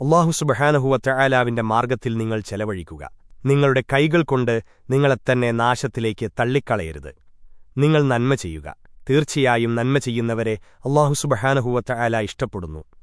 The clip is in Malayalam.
അള്ളാഹു സുബഹാനഹുവറ്റ മാർഗത്തിൽ നിങ്ങൾ ചെലവഴിക്കുക. നിങ്ങളുടെ കൈകൾ കൊണ്ട് നിങ്ങളെത്തന്നെ നാശത്തിലേക്ക് തള്ളിക്കളയരുത്. നിങ്ങൾ നന്മ ചെയ്യുക. തീർച്ചയായും നന്മ ചെയ്യുന്നവരെ അള്ളാഹു സുബഹാനഹുവറ്റ ഇഷ്ടപ്പെടുന്നു.